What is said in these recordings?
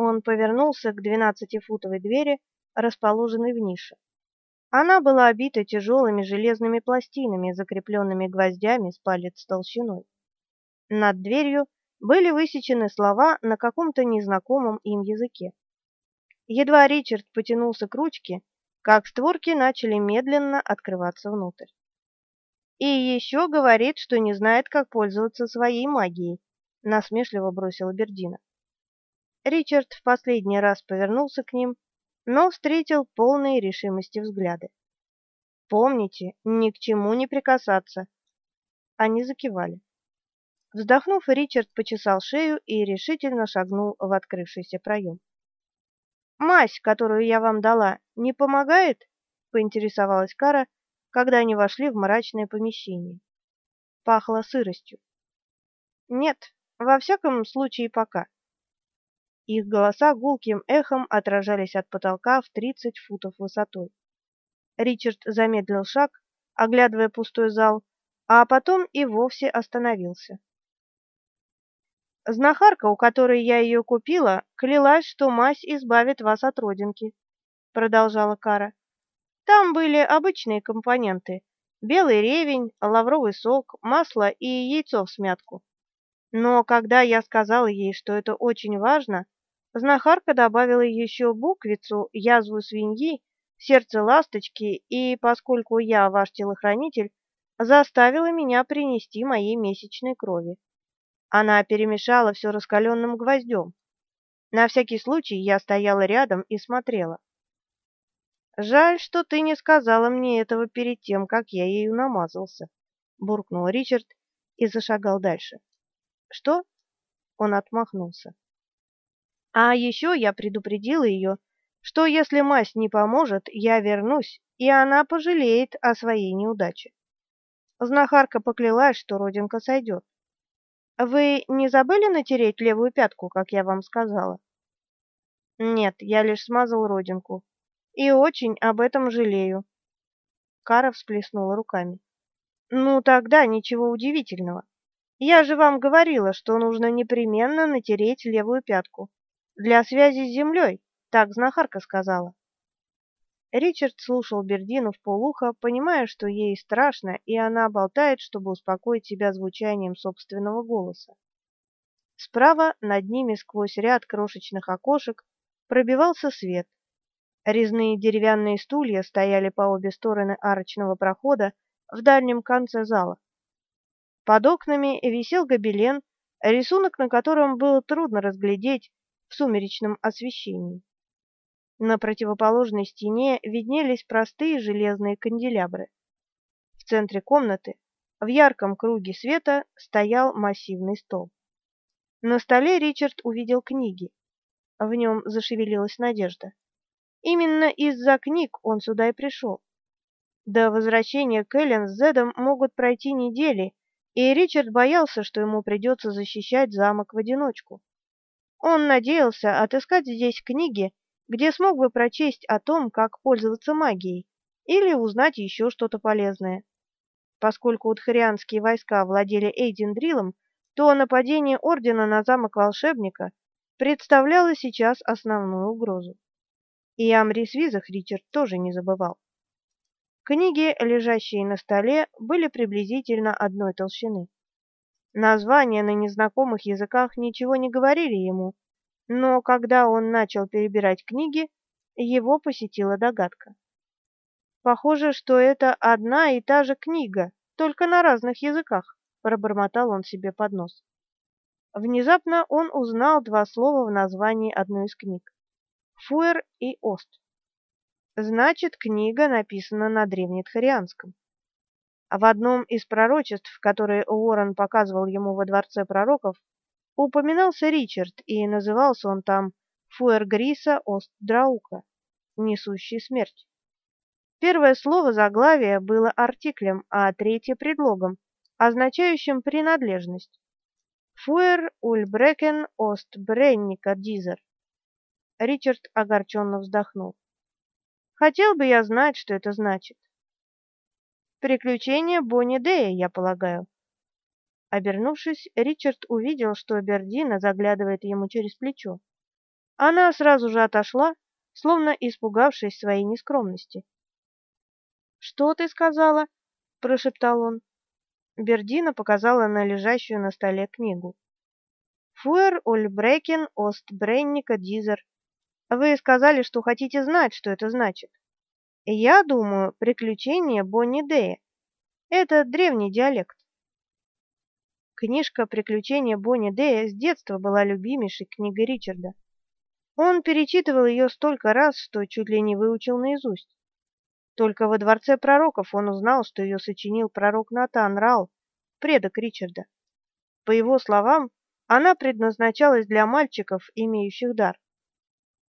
Он повернулся к двенадцатифутовой двери, расположенной в нише. Она была обита тяжелыми железными пластинами, закрепленными гвоздями с палец толщиной. Над дверью были высечены слова на каком-то незнакомом им языке. Едва Ричард потянулся к ручке, как створки начали медленно открываться внутрь. И еще говорит, что не знает, как пользоваться своей магией, насмешливо бросила Бердина. Ричард в последний раз повернулся к ним, но встретил полные решимости взгляды. Помните, ни к чему не прикасаться. Они закивали. Вздохнув, Ричард почесал шею и решительно шагнул в открывшийся проем. Мазь, которую я вам дала, не помогает? поинтересовалась Кара, когда они вошли в мрачное помещение. Пахло сыростью. Нет, во всяком случае пока. Их голоса гулким эхом отражались от потолка в тридцать футов высотой. Ричард замедлил шаг, оглядывая пустой зал, а потом и вовсе остановился. Знахарка, у которой я ее купила, клялась, что мазь избавит вас от родинки, продолжала Кара. Там были обычные компоненты: белый ревень, лавровый сок, масло и яйцо в смятку. Но когда я сказала ей, что это очень важно, знахарка добавила еще буквицу, язву свиньи, сердце ласточки, и поскольку я ваш телохранитель, заставила меня принести моей месячной крови. Она перемешала все раскаленным гвоздем. На всякий случай я стояла рядом и смотрела. Жаль, что ты не сказала мне этого перед тем, как я ею намазался, буркнул Ричард и зашагал дальше. Что? Он отмахнулся. А еще я предупредила ее, что если мазь не поможет, я вернусь, и она пожалеет о своей неудаче. Знахарка поклялась, что родинка сойдет. Вы не забыли натереть левую пятку, как я вам сказала? Нет, я лишь смазал родинку. И очень об этом жалею. Кара всплеснула руками. Ну тогда ничего удивительного. Я же вам говорила, что нужно непременно натереть левую пятку для связи с землей, так знахарка сказала. Ричард слушал Бердину в полухо, понимая, что ей страшно, и она болтает, чтобы успокоить себя звучанием собственного голоса. Справа над ними сквозь ряд крошечных окошек пробивался свет. Резные деревянные стулья стояли по обе стороны арочного прохода в дальнем конце зала. Под окнами висел гобелен, рисунок на котором было трудно разглядеть в сумеречном освещении. На противоположной стене виднелись простые железные канделябры. В центре комнаты, в ярком круге света, стоял массивный стол. На столе Ричард увидел книги. В нем зашевелилась надежда. Именно из-за книг он сюда и пришел. До возвращения Кэлен с Зедом могут пройти недели, и Ричард боялся, что ему придется защищать замок в одиночку. Он надеялся отыскать здесь книги, где смог бы прочесть о том, как пользоваться магией, или узнать еще что-то полезное. Поскольку утхарианские войска владели Эйдендрилом, то нападение ордена на замок волшебника представляло сейчас основную угрозу. И о Мрисвизах Ричард тоже не забывал. Книги, лежащие на столе, были приблизительно одной толщины. Названия на незнакомых языках ничего не говорили ему, но когда он начал перебирать книги, его посетила догадка. Похоже, что это одна и та же книга, только на разных языках, пробормотал он себе под нос. Внезапно он узнал два слова в названии одной из книг: Фуэр и Ост. Значит, книга написана на древнетхарианском. В одном из пророчеств, которые Уоррен показывал ему во дворце пророков, упоминался Ричард, и назывался он там Фуэргриса Остдраука, несущий смерть. Первое слово заглавия было артиклем, а третье предлогом, означающим принадлежность. Фуэр Ульбрекен Остбренника Дизер. Ричард огорченно вздохнул. Хотел бы я знать, что это значит. Приключения Бонни Дэя, я полагаю. Обернувшись, Ричард увидел, что Бердина заглядывает ему через плечо. Она сразу же отошла, словно испугавшись своей нескромности. «Что ты сказала?» — прошептал он. Бердина показала на лежащую на столе книгу. «Фуэр Ульбрекен Ост Бренника Дизер. Вы сказали, что хотите знать, что это значит. Я думаю, приключения Бонни Дэя. Это древний диалект. Книжка «Приключения Бонни Дэя» с детства была любимейшей книгой Ричарда. Он перечитывал ее столько раз, что чуть ли не выучил наизусть. Только во дворце пророков он узнал, что ее сочинил пророк Натан Рал, предок Ричарда. По его словам, она предназначалась для мальчиков, имеющих дар.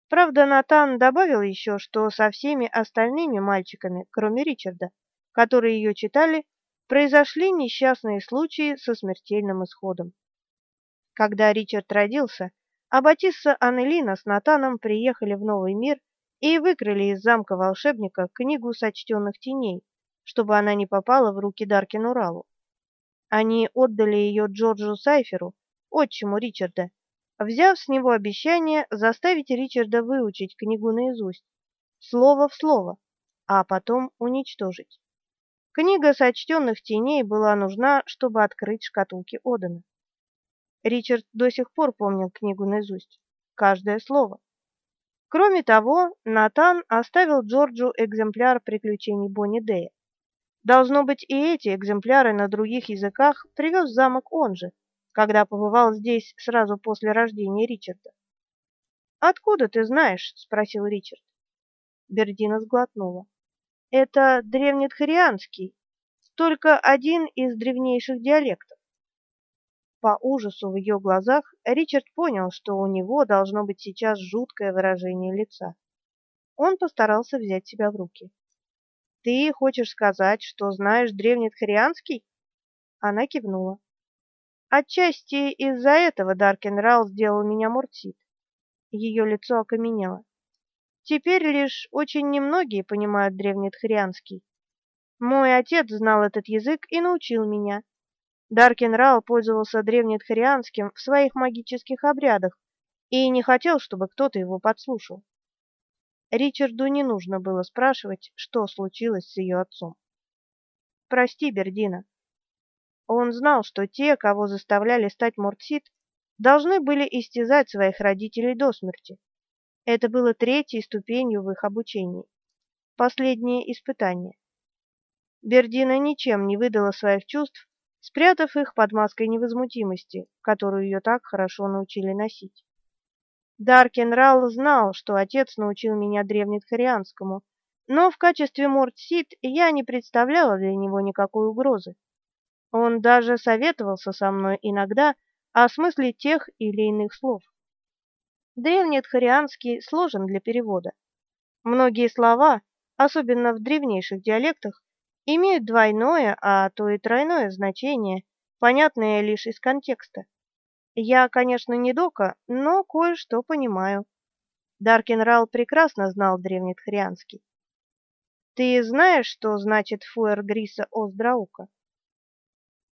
Правда, Натан добавил еще, что со всеми остальными мальчиками, кроме Ричарда, которые ее читали, произошли несчастные случаи со смертельным исходом. Когда Ричард родился, Аббатисса Аннелина с Натаном приехали в Новый мир и выкрали из замка волшебника книгу сочтенных теней, чтобы она не попала в руки Даркину Ралу. Они отдали ее Джорджу Сайферу, отчиму Ричарда, взяв с него обещание заставить Ричарда выучить книгу наизусть, слово в слово, а потом уничтожить. Книга сочтенных теней была нужна, чтобы открыть шкатулки Одена. Ричард до сих пор помнил книгу наизусть, каждое слово. Кроме того, Натан оставил Джорджу экземпляр приключений Бонни Дэя. Должно быть, и эти экземпляры на других языках привез замок он же, когда побывал здесь сразу после рождения Ричарда. «Откуда ты знаешь?» — спросил Ричард. Бердина сглотнула. Это древнетхарианский, только один из древнейших диалектов. По ужасу в ее глазах Ричард понял, что у него должно быть сейчас жуткое выражение лица. Он постарался взять себя в руки. «Ты хочешь сказать, что знаешь древнетхарианский?» Она кивнула. «Отчасти из-за этого Даркенрал сделал меня Муртит». Ее лицо окаменело. Теперь лишь очень немногие понимают древнетхарианский. Мой отец знал этот язык и научил меня. Даркин Рал пользовался древнетхарианским в своих магических обрядах и не хотел, чтобы кто-то его подслушал. Ричарду не нужно было спрашивать, что случилось с ее отцом. «Прости, Бердина». Он знал, что те, кого заставляли стать Муртсит, должны были истязать своих родителей до смерти. Это было третьей ступенью в их обучении. Последнее испытание. Бердина ничем не выдала своих чувств, спрятав их под маской невозмутимости, которую ее так хорошо научили носить. Даркен Рал знал, что отец научил меня древнетхарианскому, но в качестве Мортсит я не представляла для него никакой угрозы. Он даже советовался со мной иногда о смысле тех или иных слов. Древнетхарианский сложен для перевода. Многие слова, особенно в древнейших диалектах, имеют двойное, а то и тройное значение, понятное лишь из контекста. Я, конечно, не дока, но кое-что понимаю. Даркин прекрасно знал древнетхарианский. Ты знаешь, что значит фуэр гриса Оздраука?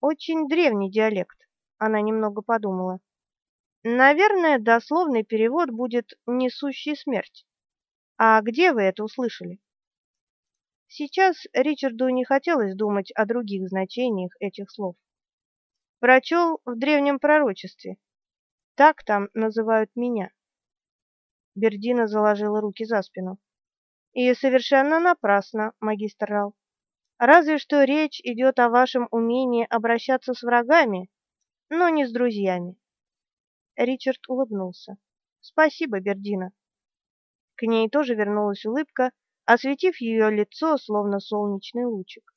Очень древний диалект. Она немного подумала. Наверное, дословный перевод будет «несущий смерть». А где вы это услышали? Сейчас Ричарду не хотелось думать о других значениях этих слов. Прочел в древнем пророчестве. Так там называют меня. Бердина заложила руки за спину. И совершенно напрасно, магистр Рал. Разве что речь идет о вашем умении обращаться с врагами, но не с друзьями. Ричард улыбнулся. «Спасибо, Бердина». К ней тоже вернулась улыбка, осветив ее лицо, словно солнечный лучик.